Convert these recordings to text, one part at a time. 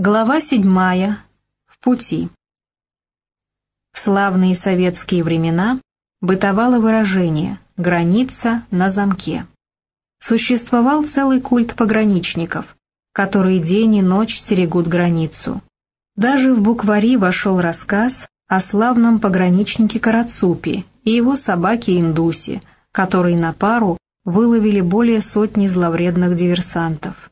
Глава седьмая. В пути. В славные советские времена бытовало выражение «граница на замке». Существовал целый культ пограничников, которые день и ночь стерегут границу. Даже в буквари вошел рассказ о славном пограничнике Карацупи и его собаке Индусе, которые на пару выловили более сотни зловредных диверсантов.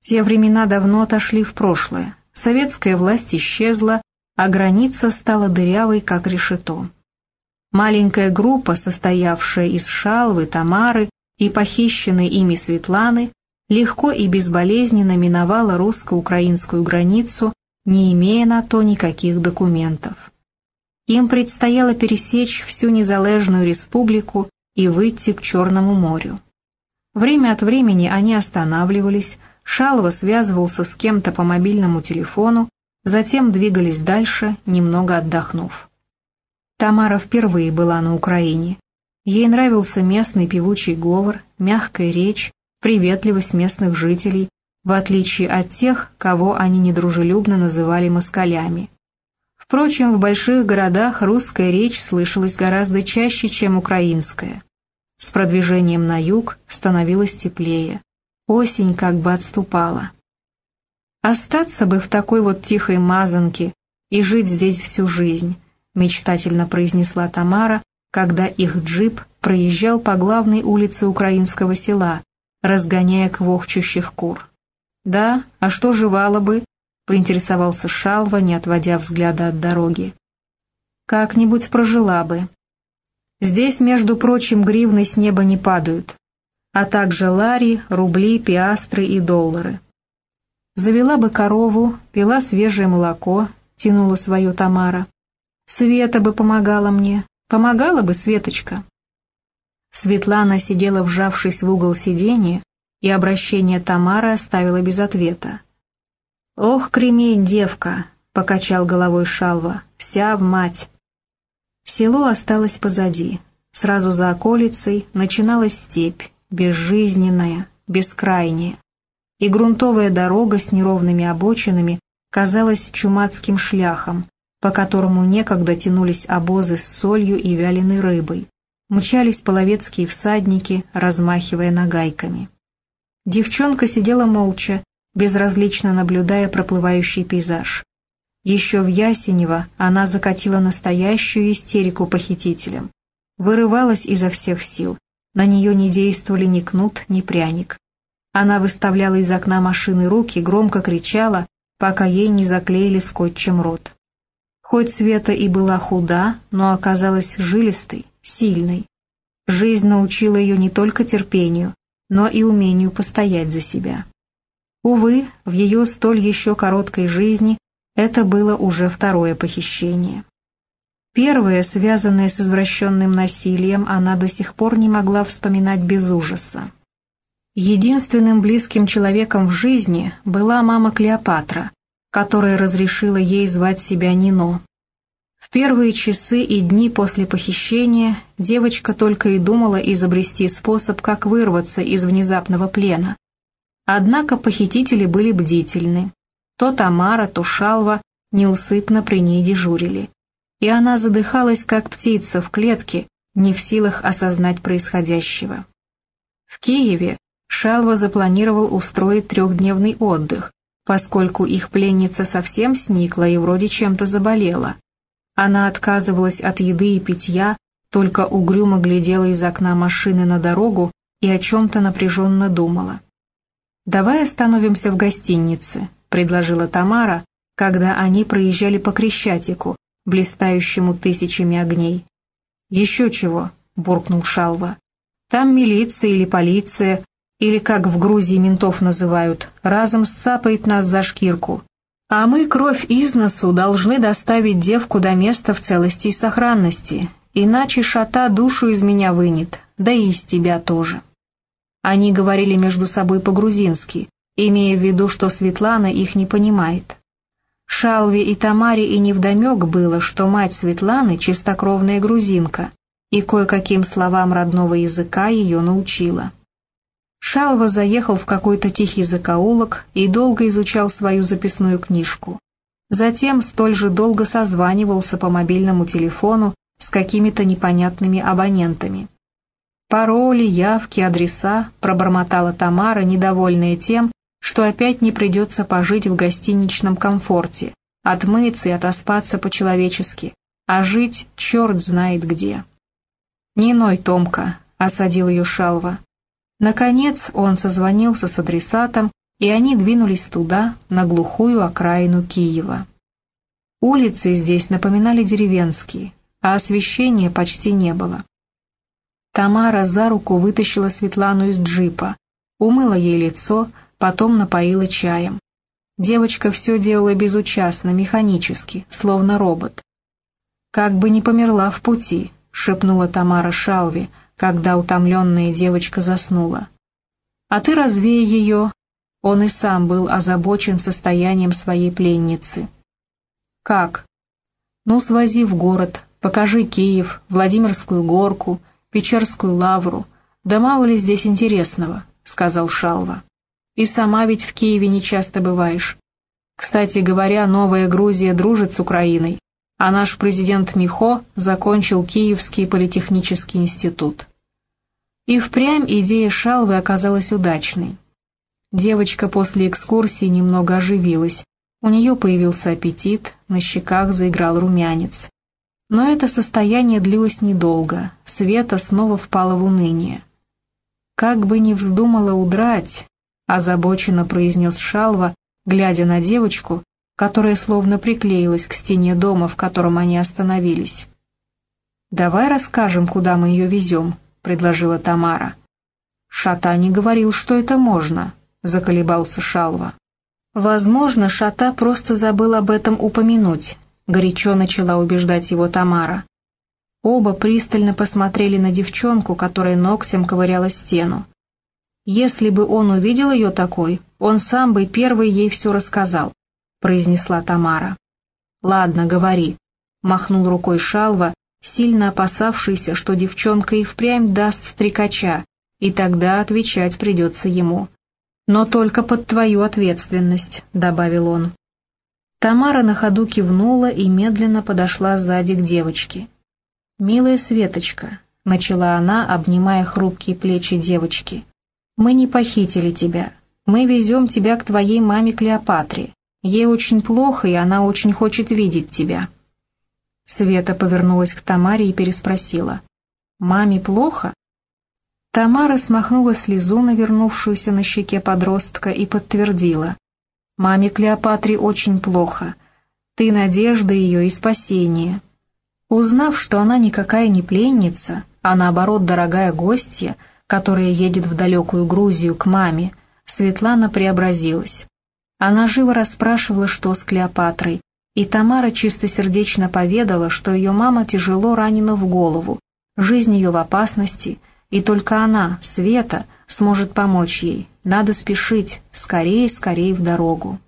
Те времена давно отошли в прошлое. Советская власть исчезла, а граница стала дырявой, как решето. Маленькая группа, состоявшая из Шалвы, Тамары и похищенной ими Светланы, легко и безболезненно миновала русско-украинскую границу, не имея на то никаких документов. Им предстояло пересечь всю незалежную республику и выйти к Черному морю. Время от времени они останавливались, Шалва связывался с кем-то по мобильному телефону, затем двигались дальше, немного отдохнув. Тамара впервые была на Украине. Ей нравился местный певучий говор, мягкая речь, приветливость местных жителей, в отличие от тех, кого они недружелюбно называли москалями. Впрочем, в больших городах русская речь слышалась гораздо чаще, чем украинская. С продвижением на юг становилось теплее. Осень как бы отступала. «Остаться бы в такой вот тихой мазанке и жить здесь всю жизнь», мечтательно произнесла Тамара, когда их джип проезжал по главной улице украинского села, разгоняя квохчущих кур. «Да, а что жевало бы?» — поинтересовался Шалва, не отводя взгляда от дороги. «Как-нибудь прожила бы. Здесь, между прочим, гривны с неба не падают а также лари, рубли, пиастры и доллары. Завела бы корову, пила свежее молоко, тянула свое Тамара. Света бы помогала мне, помогала бы Светочка. Светлана сидела, вжавшись в угол сиденья, и обращение Тамары оставила без ответа. «Ох, кремень, девка!» — покачал головой Шалва, — «вся в мать». Село осталось позади. Сразу за околицей начиналась степь, безжизненная, бескрайняя, и грунтовая дорога с неровными обочинами казалась чумацким шляхом, по которому некогда тянулись обозы с солью и вяленой рыбой, мчались половецкие всадники, размахивая нагайками. Девчонка сидела молча, безразлично наблюдая проплывающий пейзаж. Еще в Ясенево она закатила настоящую истерику похитителям. Вырывалась изо всех сил, на нее не действовали ни кнут, ни пряник. Она выставляла из окна машины руки, громко кричала, пока ей не заклеили скотчем рот. Хоть Света и была худа, но оказалась жилистой, сильной. Жизнь научила ее не только терпению, но и умению постоять за себя. Увы, в ее столь еще короткой жизни это было уже второе похищение. Первое, связанное с извращенным насилием, она до сих пор не могла вспоминать без ужаса. Единственным близким человеком в жизни была мама Клеопатра, которая разрешила ей звать себя Нино. В первые часы и дни после похищения девочка только и думала изобрести способ, как вырваться из внезапного плена. Однако похитители были бдительны. То Тамара, то Шалва неусыпно при ней дежурили и она задыхалась, как птица в клетке, не в силах осознать происходящего. В Киеве Шалва запланировал устроить трехдневный отдых, поскольку их пленница совсем сникла и вроде чем-то заболела. Она отказывалась от еды и питья, только угрюмо глядела из окна машины на дорогу и о чем-то напряженно думала. «Давай остановимся в гостинице», — предложила Тамара, когда они проезжали по Крещатику, блистающему тысячами огней. «Еще чего», — буркнул Шалва. «Там милиция или полиция, или как в Грузии ментов называют, разом сцапает нас за шкирку. А мы кровь из носу должны доставить девку до места в целости и сохранности, иначе шата душу из меня вынет, да и из тебя тоже». Они говорили между собой по-грузински, имея в виду, что Светлана их не понимает. Шалве и Тамаре и невдомек было, что мать Светланы — чистокровная грузинка, и кое-каким словам родного языка ее научила. Шалва заехал в какой-то тихий закоулок и долго изучал свою записную книжку. Затем столь же долго созванивался по мобильному телефону с какими-то непонятными абонентами. Пароли, явки, адреса, пробормотала Тамара, недовольная тем, что опять не придется пожить в гостиничном комфорте, отмыться и отоспаться по-человечески, а жить черт знает где. «Не ной, Томка», — осадил ее Шалва. Наконец он созвонился с адресатом, и они двинулись туда, на глухую окраину Киева. Улицы здесь напоминали деревенские, а освещения почти не было. Тамара за руку вытащила Светлану из джипа, умыла ей лицо, потом напоила чаем. Девочка все делала безучастно, механически, словно робот. «Как бы не померла в пути», — шепнула Тамара Шалви, когда утомленная девочка заснула. «А ты развей ее». Он и сам был озабочен состоянием своей пленницы. «Как?» «Ну, свози в город, покажи Киев, Владимирскую горку, Печерскую лавру. Да мало ли здесь интересного», — сказал Шалва. «И сама ведь в Киеве не часто бываешь. Кстати говоря, Новая Грузия дружит с Украиной, а наш президент Михо закончил Киевский политехнический институт». И впрямь идея Шалвы оказалась удачной. Девочка после экскурсии немного оживилась, у нее появился аппетит, на щеках заиграл румянец. Но это состояние длилось недолго, Света снова впала в уныние. «Как бы ни вздумала удрать», — озабоченно произнес Шалва, глядя на девочку, которая словно приклеилась к стене дома, в котором они остановились. «Давай расскажем, куда мы ее везем», — предложила Тамара. «Шата не говорил, что это можно», — заколебался Шалва. Возможно, Шата просто забыл об этом упомянуть, горячо начала убеждать его Тамара. Оба пристально посмотрели на девчонку, которая ногтем ковыряла стену. «Если бы он увидел ее такой, он сам бы первый ей все рассказал», — произнесла Тамара. «Ладно, говори», — махнул рукой Шалва, сильно опасавшийся, что девчонка и впрямь даст стрекача, и тогда отвечать придется ему. «Но только под твою ответственность», — добавил он. Тамара на ходу кивнула и медленно подошла сзади к девочке. «Милая Светочка», — начала она, обнимая хрупкие плечи девочки, — «мы не похитили тебя. Мы везем тебя к твоей маме Клеопатре. Ей очень плохо, и она очень хочет видеть тебя». Света повернулась к Тамаре и переспросила. «Маме плохо?» Тамара смахнула слезу, навернувшуюся на щеке подростка, и подтвердила. Маме Клеопатре очень плохо. Ты надежда ее и спасение. Узнав, что она никакая не пленница, а наоборот дорогая гостья, которая едет в далекую Грузию к маме, Светлана преобразилась. Она живо расспрашивала, что с Клеопатрой, и Тамара чистосердечно поведала, что ее мама тяжело ранена в голову, жизнь ее в опасности, и только она, Света, сможет помочь ей. Надо спешить, скорее, скорее в дорогу.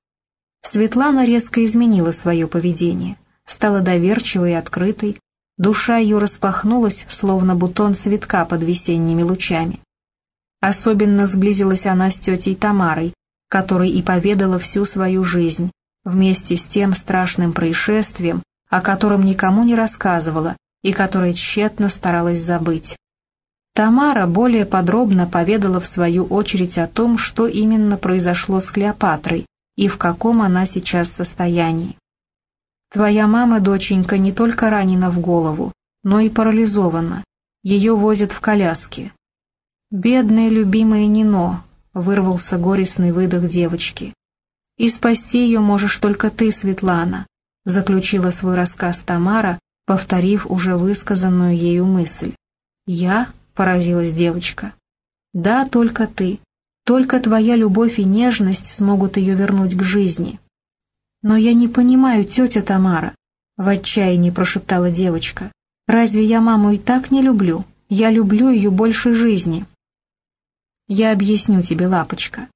Светлана резко изменила свое поведение, стала доверчивой и открытой, душа ее распахнулась, словно бутон цветка под весенними лучами. Особенно сблизилась она с тетей Тамарой, которой и поведала всю свою жизнь, вместе с тем страшным происшествием, о котором никому не рассказывала и которое тщетно старалась забыть. Тамара более подробно поведала в свою очередь о том, что именно произошло с Клеопатрой и в каком она сейчас состоянии. «Твоя мама, доченька, не только ранена в голову, но и парализована. Ее возят в коляске». «Бедная любимая Нино», — вырвался горестный выдох девочки. «И спасти ее можешь только ты, Светлана», — заключила свой рассказ Тамара, повторив уже высказанную ею мысль. «Я?» поразилась девочка. «Да, только ты. Только твоя любовь и нежность смогут ее вернуть к жизни». «Но я не понимаю, тетя Тамара», — в отчаянии прошептала девочка. «Разве я маму и так не люблю? Я люблю ее больше жизни». «Я объясню тебе, лапочка.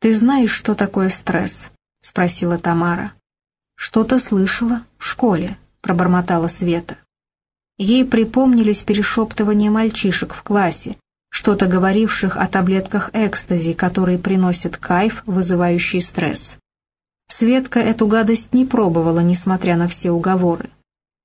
Ты знаешь, что такое стресс?» — спросила Тамара. «Что-то слышала в школе», — пробормотала Света. Ей припомнились перешептывания мальчишек в классе, что-то говоривших о таблетках экстази, которые приносят кайф, вызывающий стресс. Светка эту гадость не пробовала, несмотря на все уговоры.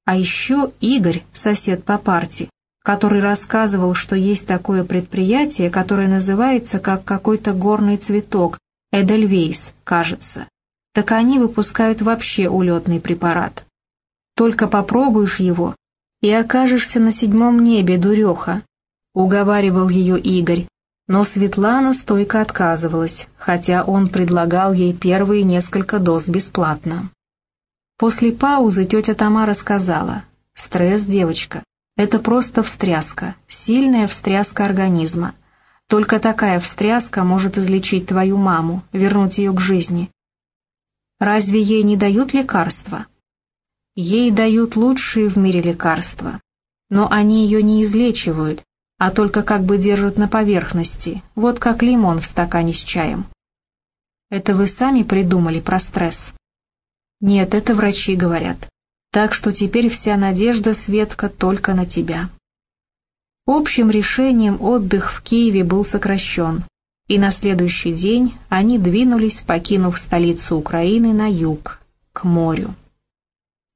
А еще Игорь, сосед по парте, который рассказывал, что есть такое предприятие, которое называется как какой-то горный цветок, Эдельвейс, кажется. Так они выпускают вообще улетный препарат. Только попробуешь его, и окажешься на седьмом небе, дуреха, уговаривал ее Игорь, но Светлана стойко отказывалась, хотя он предлагал ей первые несколько доз бесплатно. После паузы тетя Тамара сказала, «Стресс, девочка, это просто встряска, сильная встряска организма. Только такая встряска может излечить твою маму, вернуть ее к жизни. Разве ей не дают лекарства?» Ей дают лучшие в мире лекарства, но они ее не излечивают, а только как бы держат на поверхности, вот как лимон в стакане с чаем. Это вы сами придумали про стресс? Нет, это врачи говорят. Так что теперь вся надежда, Светка, только на тебя. Общим решением отдых в Киеве был сокращен, и на следующий день они двинулись, покинув столицу Украины на юг, к морю.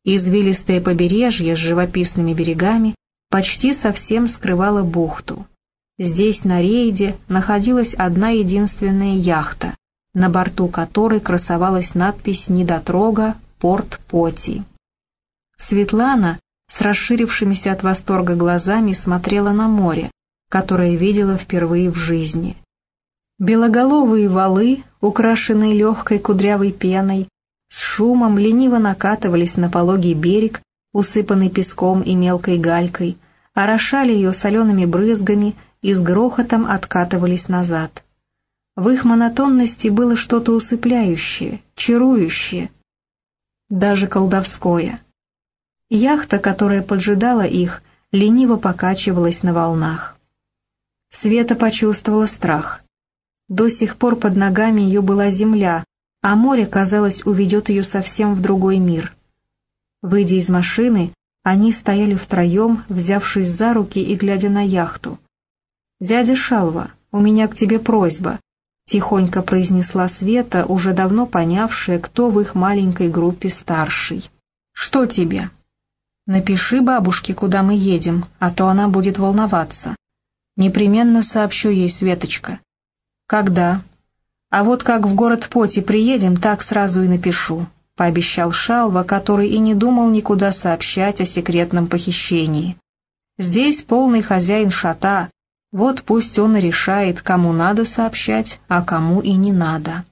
Извилистое побережье с живописными берегами почти совсем скрывала бухту. Здесь на рейде находилась одна единственная яхта, на борту которой красовалась надпись «Недотрога, порт Поти». Светлана с расширившимися от восторга глазами смотрела на море, которое видела впервые в жизни. Белоголовые валы, украшенные легкой кудрявой пеной, с шумом лениво накатывались на пологий берег, усыпанный песком и мелкой галькой, орошали ее солеными брызгами и с грохотом откатывались назад. В их монотонности было что-то усыпляющее, чарующее, даже колдовское. Яхта, которая поджидала их, лениво покачивалась на волнах. Света почувствовала страх. До сих пор под ногами ее была земля, а море, казалось, уведет ее совсем в другой мир. Выйдя из машины, они стояли втроем, взявшись за руки и глядя на яхту. «Дядя Шалва, у меня к тебе просьба», — тихонько произнесла Света, уже давно понявшая, кто в их маленькой группе старший. «Что тебе?» «Напиши бабушке, куда мы едем, а то она будет волноваться. Непременно сообщу ей, Светочка». «Когда?» «А вот как в город Поти приедем, так сразу и напишу», — пообещал Шалва, который и не думал никуда сообщать о секретном похищении. «Здесь полный хозяин шата, вот пусть он и решает, кому надо сообщать, а кому и не надо».